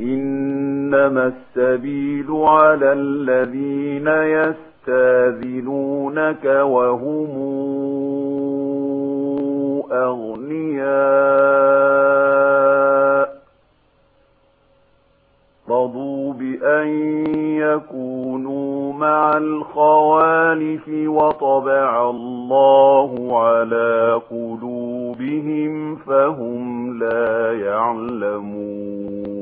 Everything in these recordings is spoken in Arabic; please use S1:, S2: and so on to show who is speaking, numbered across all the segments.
S1: إنما السبيل على الذين يستاذنونك وهم أغنياء. رضوا بأن يكونوا مع الخوالف وطبع الله على قلوبهم فهم لا يعلمون.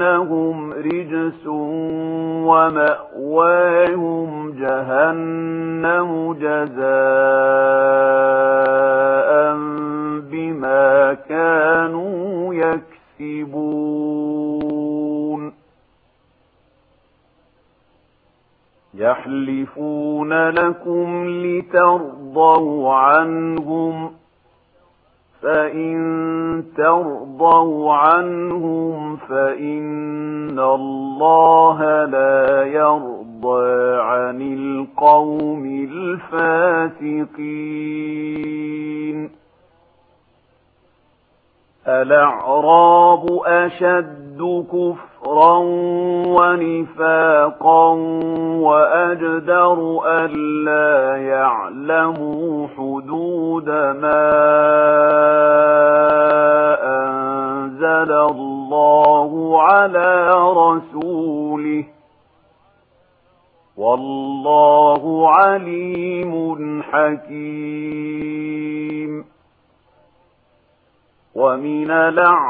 S1: بَيْنَهُمْ رجس ومأواهم جهنم جزاء بما كانوا يكسبون يحلفون لكم لترضوا عنهم فإن ترضوا عنهم فإن الله لا يرضى عن القوم الفاسقين الأعراب أشد كُفْرًا كفرا ونفاقا وأجدر ألا يعلموا حدود ما أنزل الله على رسوله والله عليم حكيم. ومن لعب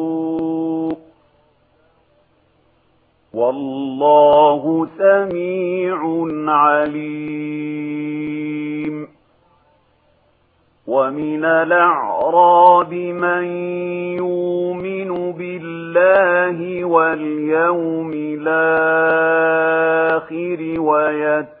S1: والله سميع عليم. ومن الأعراب من يؤمن بالله واليوم الآخر ويتبع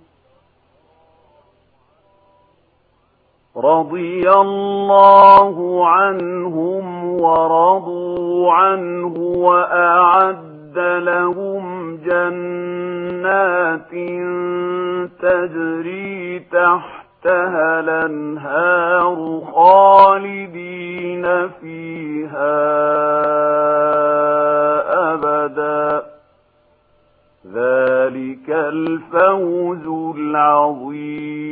S1: رضي الله عنهم ورضوا عنه وأعد لهم جنات تجري تحتها الأنهار خالدين فيها أبدا. ذلك الفوز العظيم.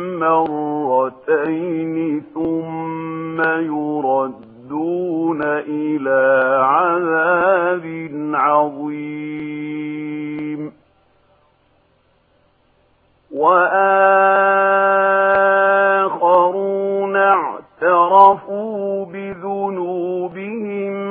S1: مرتين ثم يردون إلى عذاب عظيم. وآخرون اعترفوا بذنوبهم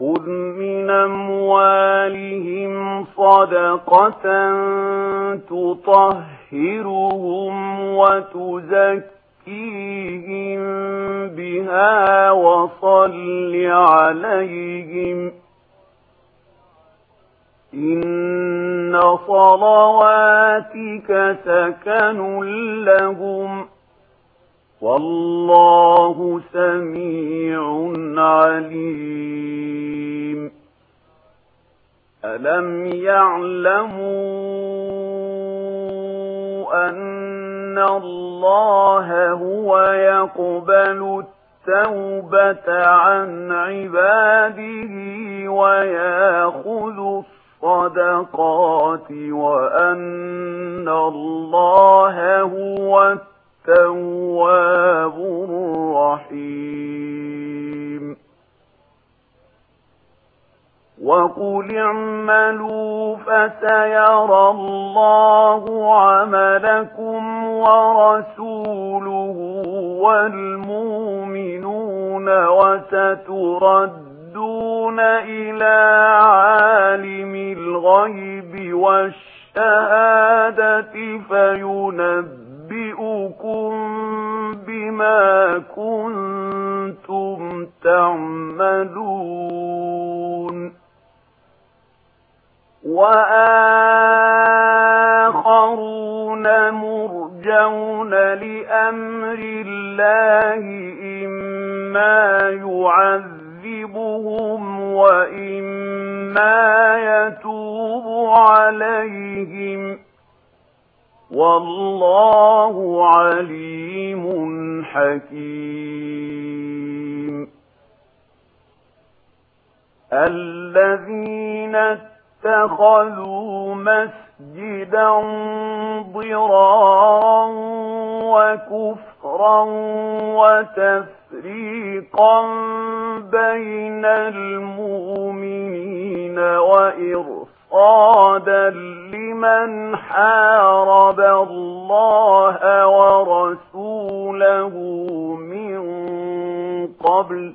S1: خذ من أموالهم صدقة تطهرهم وتزكيهم بها وصل عليهم إن صلواتك سكن لهم والله سميع عليم. ألم يعلموا أن الله هو يقبل التوبة عن عباده ويأخذ الصدقات وأن الله هو التوبة التواب الرحيم. وقل اعملوا فسيرى الله عملكم ورسوله والمؤمنون وستردون إلى عالم الغيب والشهادة فينبئ أُنَبِّئُكُم بِمَا كُنتُمْ تَعْمَلُونَ وَآخَرُونَ مُرْجَوْنَ لِأَمْرِ اللَّهِ إِمَّا يُعَذِّبُهُمْ وَإِمَّا يَتُوبُ عَلَيْهِمْ والله عليم حكيم. الذين اتخذوا مسجدا ضرارا وكفرا وتفريقا بين المؤمنين وإرسالا مِرْصَادًا لِمَنْ حَارَبَ اللَّهَ وَرَسُولَهُ مِنْ قَبْلُ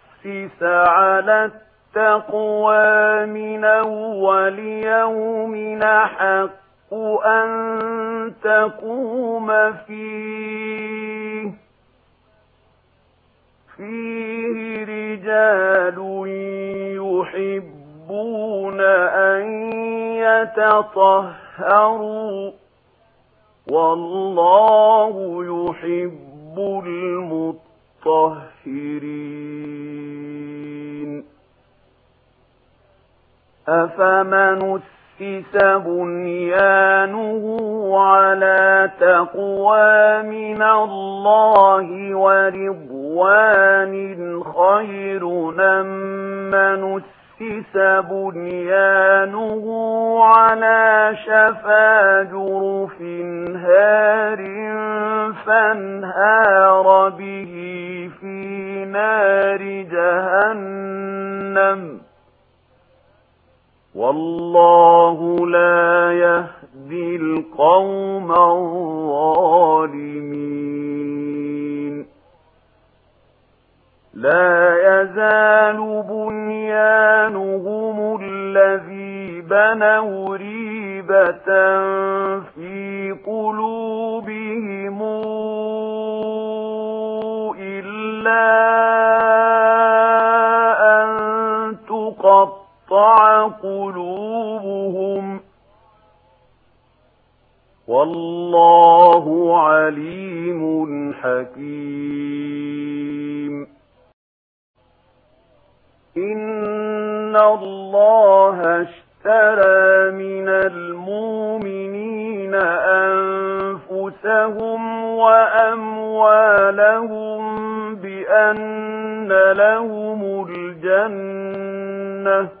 S1: أُسِّسَ عَلَى التَّقْوَى مِنْ أَوَّلِ يَوْمٍ حق أَنْ تَقُومَ فِيهِ. فِيهِ رِجَالٌ يُحِبُّونَ أَنْ يَتَطَهَّرُوا. وَاللَّهُ يُحِبُّ الْمُطَّهِّرِينَ. أفمن أسس بنيانه على تقوى من الله ورضوان خير من أسس بنيانه على شفا جرف هار فانهار به في نار جهنم والله لا يهدي القوم الظالمين. لا يزال بنيانهم الذي بنوا ريبة في قلوبهم إلا قُلُوبُهُمْ وَاللَّهُ عَلِيمٌ حَكِيمٌ. إِنَّ اللَّهَ اشْتَرَى مِنَ الْمُؤْمِنِينَ أَنفُسَهُمْ وَأَمْوَالَهُم بِأَنَّ لَهُمُ الْجَنَّةَ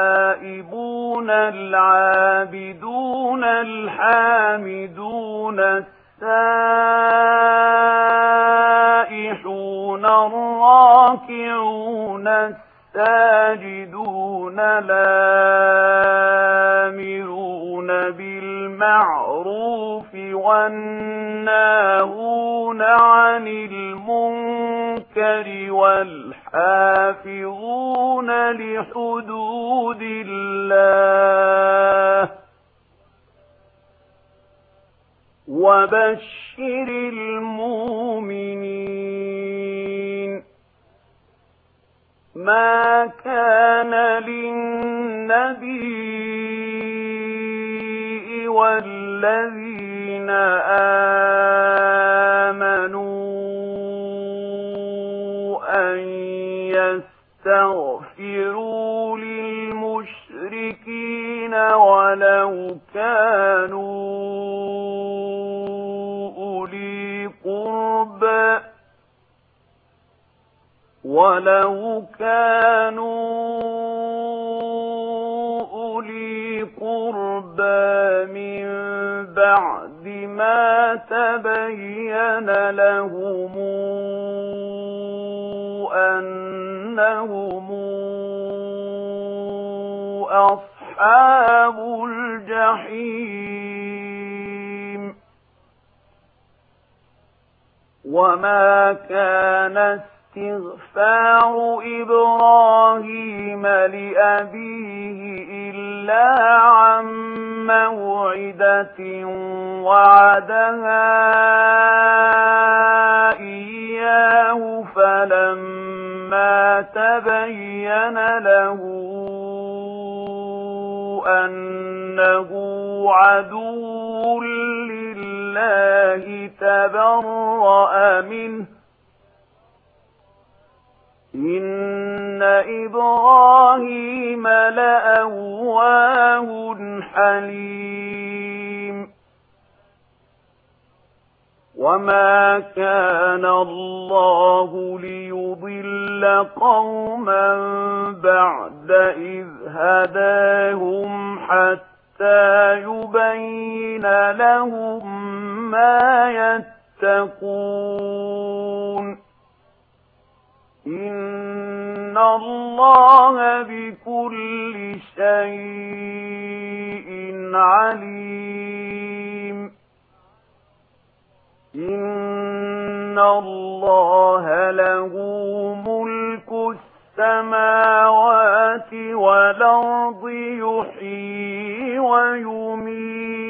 S1: التائبون العابدون الحامدون السائحون الراكعون الساجدون لامرون بالله بِالْمَعْرُوفِ وَالنَّاهُونَ عَنِ الْمُنكَرِ وَالْحَافِظُونَ لِحُدُودِ اللَّهِ وَبَشِّرِ الْمُؤْمِنِينَ مَا كَانَ لِلنَّبِيِّ وَالَّذِينَ آمَنُوا أَن يَسْتَغْفِرُوا لِلْمُشْرِكِينَ وَلَوْ كَانُوا أُولِي قرب وَلَوْ كَانُوا مِن بَعْدِ مَا تَبَيَّنَ لَهُمْ أَنَّهُمْ أَصْحَابُ الْجَحِيمِ وَمَا كَانَ استغفار إبراهيم لأبيه إلا إلا عن موعدة وعدها إياه فلما تبين له أنه عدو لله تبرأ منه إن إبراهيم لأواه حليم وما كان الله ليضل قوما بعد إذ هداهم حتى يبين لهم ما يتقون إن الله بكل شيء عليم إن الله له ملك السماوات والأرض يحيي ويميت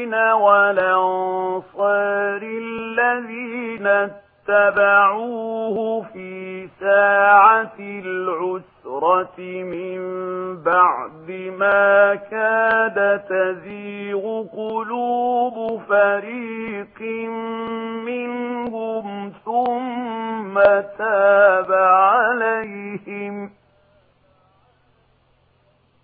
S1: المهاجرين والأنصار الذين اتبعوه في ساعة العسرة من بعد ما كاد تزيغ قلوب فريق منهم ثم تاب عليهم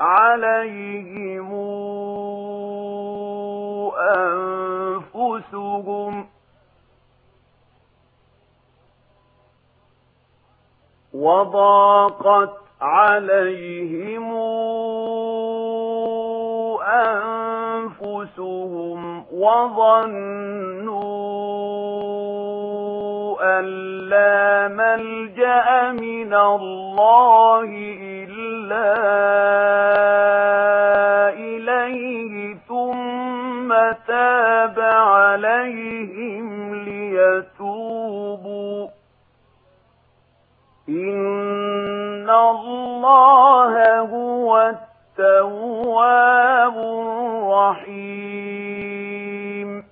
S1: عليهم أنفسهم وضاقت عليهم أنفسهم وظنوا أن لا ملجأ من الله إلا إليه ثم تاب عليهم ليتوبوا إن الله هو التواب الرحيم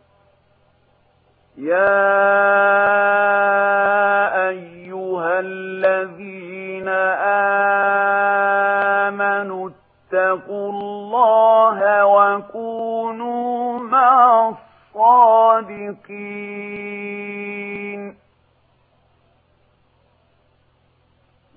S1: يا اتقوا الله وكونوا مع الصادقين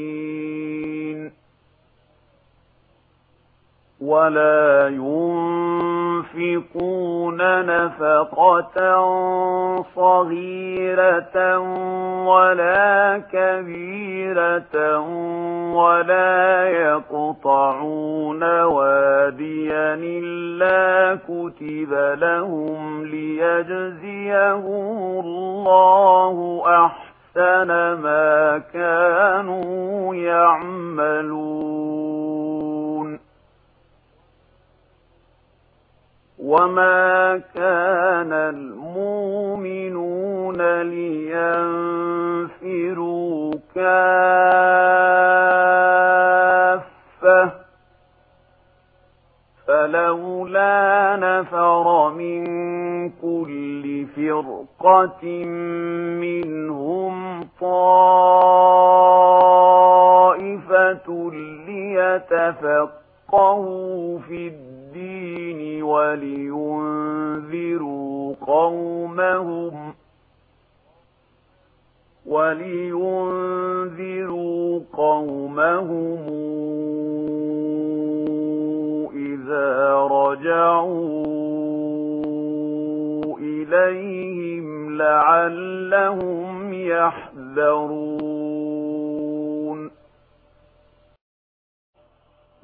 S1: المحسنين ولا ينفقون نفقة صغيرة ولا كبيرة ولا يقطعون واديا إلا كتب لهم ليجزيه الله أحسن أحسن ما كانوا يعملون وما كان المؤمنون لينفروا كافة فلولا نفر من كل فرق فَرِيقَةٍ منهم طائفة ليتفقهوا في الدين ولينذروا قومهم ولينذروا قومهم إذا رجعوا إِلَيْهِمْ لَعَلَّهُمْ يَحْذَرُونَ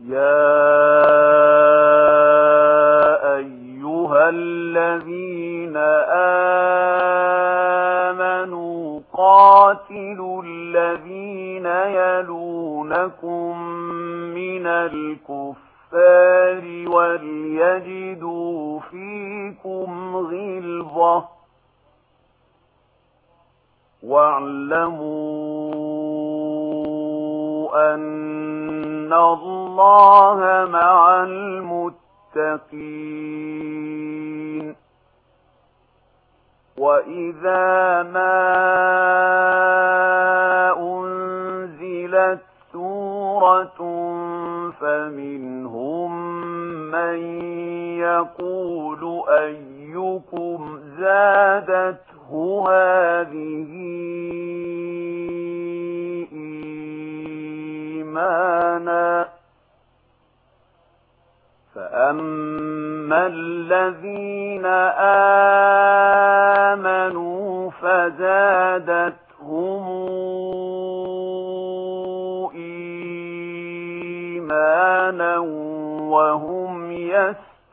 S1: يَا أَيُّهَا الَّذِينَ آمَنُوا قَاتِلُوا الَّذِينَ يَلُونَكُمْ مِنَ الكفر الكفار وليجدوا فيكم غلظة. واعلموا أن الله مع المتقين. وإذا ما أنزلت سورة فمنه أن يقول أيكم زادته هذه إيمانا؟ فأما الذين آمنوا فزادت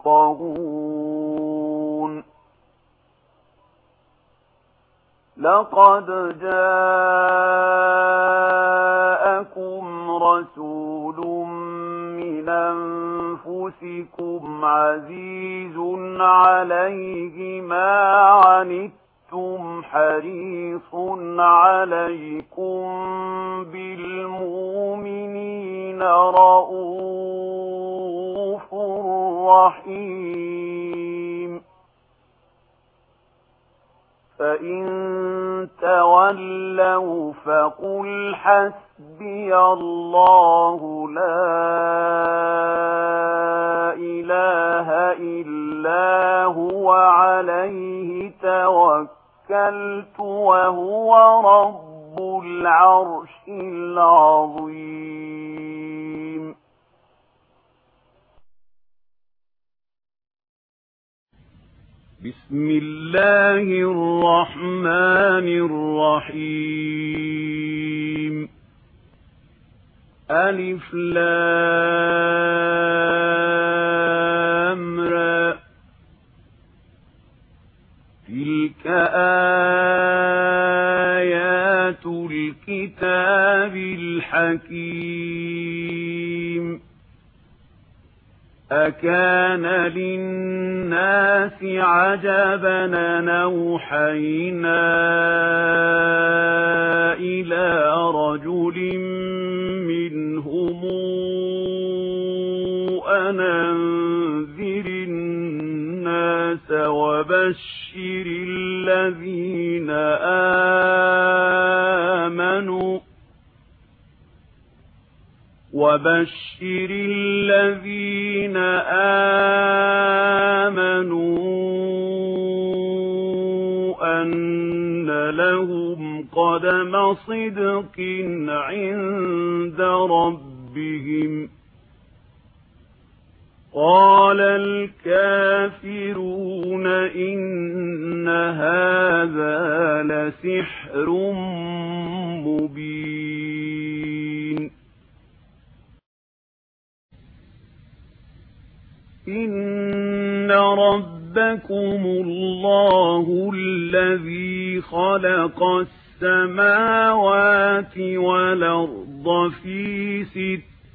S1: يفقهون. لقد جاءكم رسول من أنفسكم عزيز عليه ما عنت أنتم حريص عليكم بالمؤمنين رؤوف رحيم فإن تولوا فقل حسبي الله لا إله إلا هو عليه توكل توكلت وهو رب العرش العظيم. بسم الله الرحمن الرحيم. ألف لامرأ تلك آيات الكتاب الحكيم أكان للناس عجبا نوحينا إلى رجل منهم أن الناس وبشر الذين آمنوا وبشر الذين آمنوا أن لهم قدم صدق عند ربهم قال الكافرون إن هذا لسحر مبين. إن ربكم الله الذي خلق السماوات والأرض في ست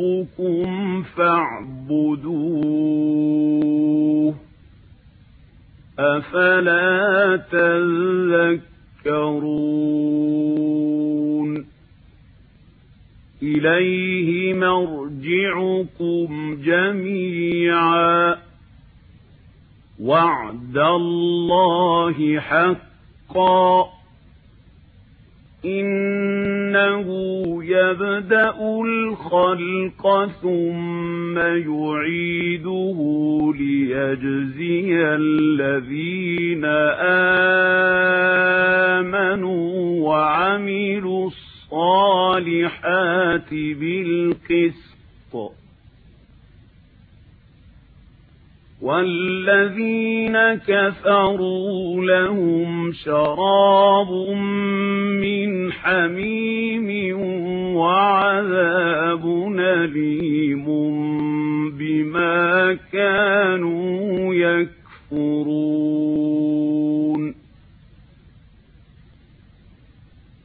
S1: ربكم فاعبدوه أفلا تذكرون إليه مرجعكم جميعا وعد الله حقا إن إِنَّهُ يَبْدَأُ الْخَلْقَ ثُمَّ يُعِيدُهُ لِيَجْزِيَ الَّذِينَ آمَنُوا وَعَمِلُوا الصَّالِحَاتِ بِالْقِسْطِ والذين كفروا لهم شراب من حميم وعذاب نليم بما كانوا يكفرون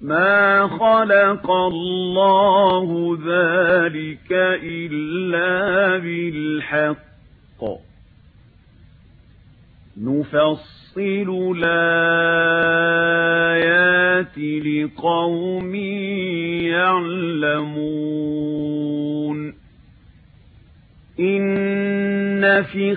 S1: ما خلق الله ذلك إلا بالحق. نفصل الآيات لقوم يعلمون. إن في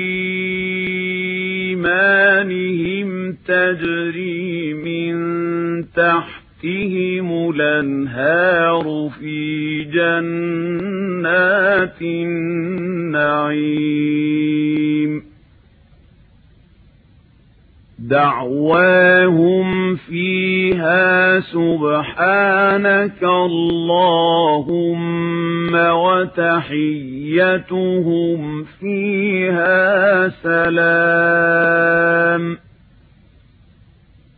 S1: أيمانهم تجري من تحتهم الأنهار في جنات النعيم دعواهم فيها سبحانك اللهم وتحيتهم فيها سلام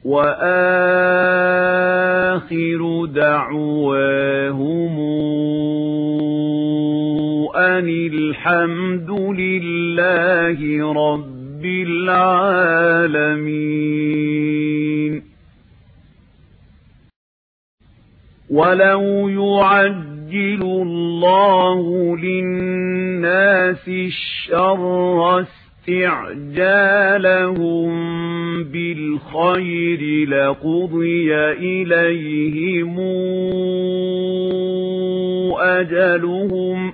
S1: وآخر دعواهم أن الحمد لله رب رب العالمين. ولو يعجل الله للناس الشر استعجالهم بالخير لقضي إليهم أجلهم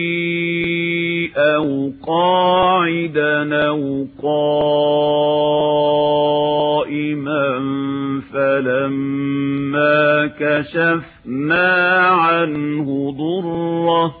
S1: أو قاعدا أو قائما فلما كشفنا عنه ضره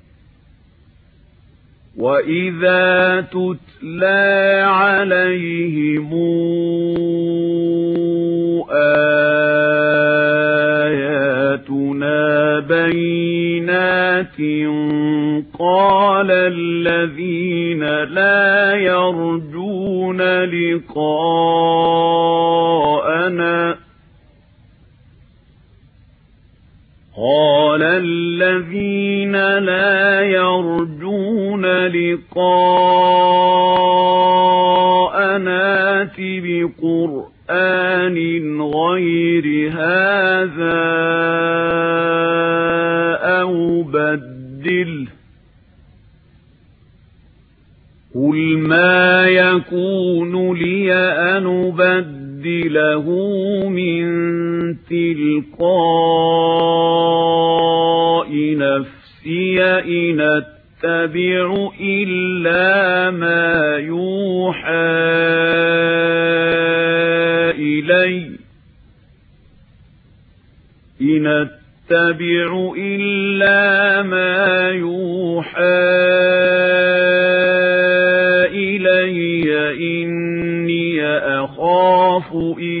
S1: وَإِذَا تُتْلَى عَلَيْهِمْ آيَاتُنَا بَيِّنَاتٍ قَالَ الَّذِينَ لَا يَرْجُونَ لِقَاءَنَا قال الذين لا يرجون لقاءنا بقرآن غير هذا أو بدل قل ما يكون لي أن أبدله من تلقاء نفسي إن أتبع إلا ما يوحى إلي. إن أتبع إلا ما يوحى إلي إني أخاف إلي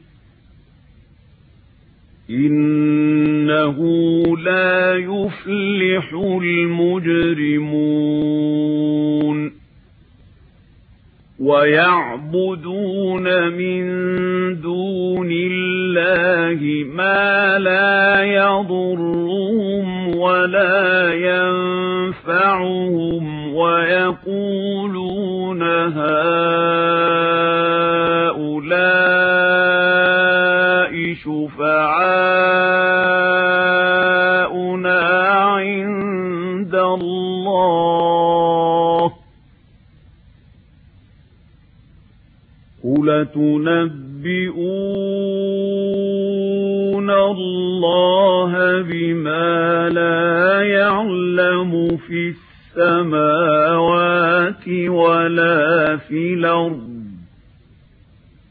S1: إِنَّهُ لَا يُفْلِحُ الْمُجْرِمُونَ وَيَعْبُدُونَ مِن دُونِ اللَّهِ مَا لَا يَضُرُّهُمْ وَلَا يَنفَعُهُمْ وَيَقُولُونَ هَٰذَا شفعاؤنا عند الله قل تنبئون الله بما لا يعلم في السماوات ولا في الأرض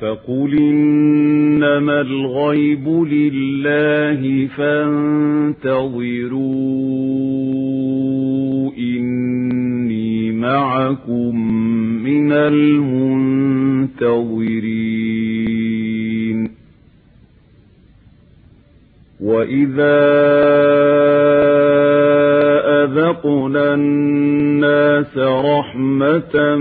S1: فَقُلْ إِنَّمَا الْغَيْبُ لِلَّهِ فَانْتَظِرُوا إِنِّي مَعَكُمْ مِنَ الْمُنْتَظِرِينَ وَإِذَا أَذَقْنَا النَّاسَ رَحْمَةً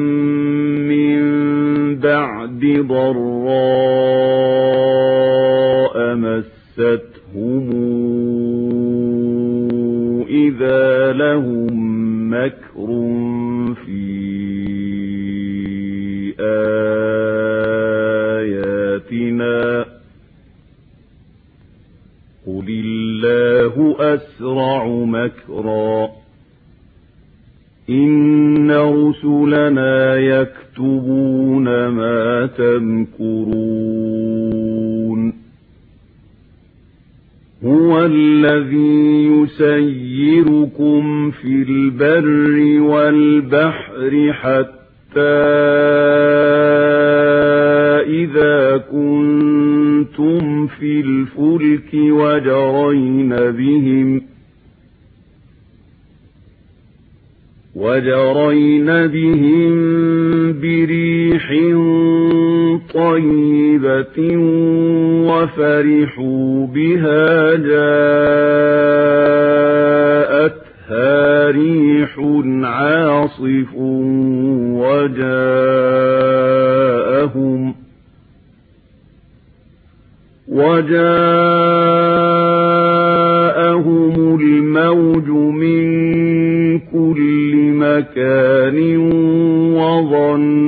S1: ريح عاصف وجاءهم وجاءهم الموج من كل مكان وظنوا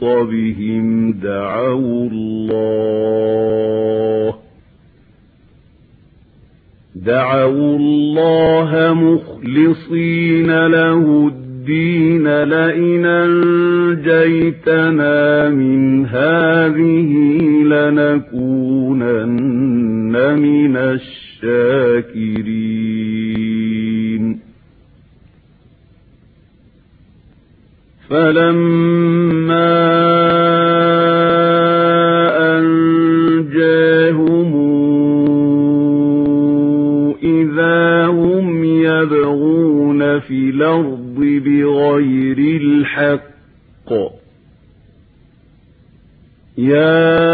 S1: خطابهم دعوا الله دعوا الله مخلصين له الدين لئن أنجيتنا من هذه لنكونن من الشاكرين فلما أنجاهم إذا هم يبغون في الأرض بغير الحق يا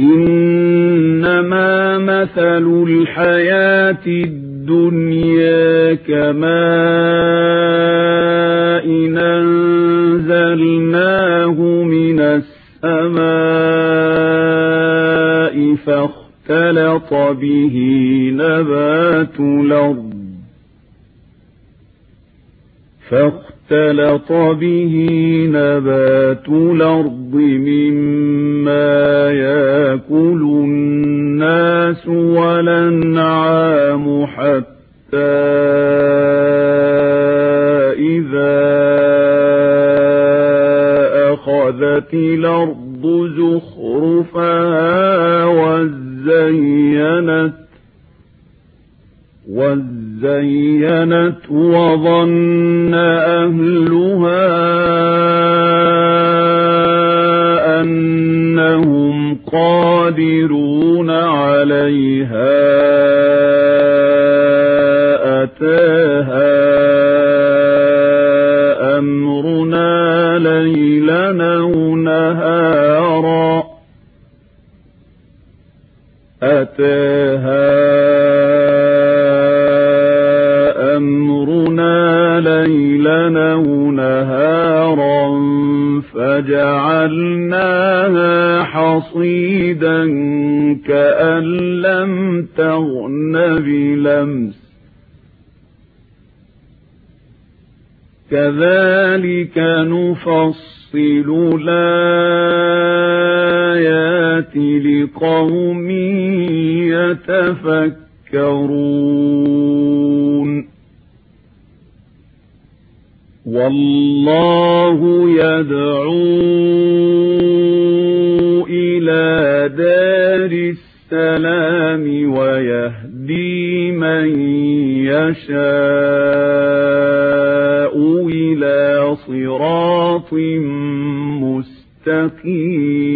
S1: إنما مثل الحياة الدنيا كماء أنزلناه من السماء فاختلط به نبات الأرض فاختلط اختلط به نبات الأرض مما يأكل الناس ولنعام حتى إذا أخذت الأرض زخرفها وزينت وزينت زينت وظن أهلها أنهم قادرون كذلك نفصل الآيات لقوم يتفكرون والله يدعو إلى دار السلام ويهدي مَن يَشَاءُ إِلَى صِرَاطٍ مُّسْتَقِيمٍ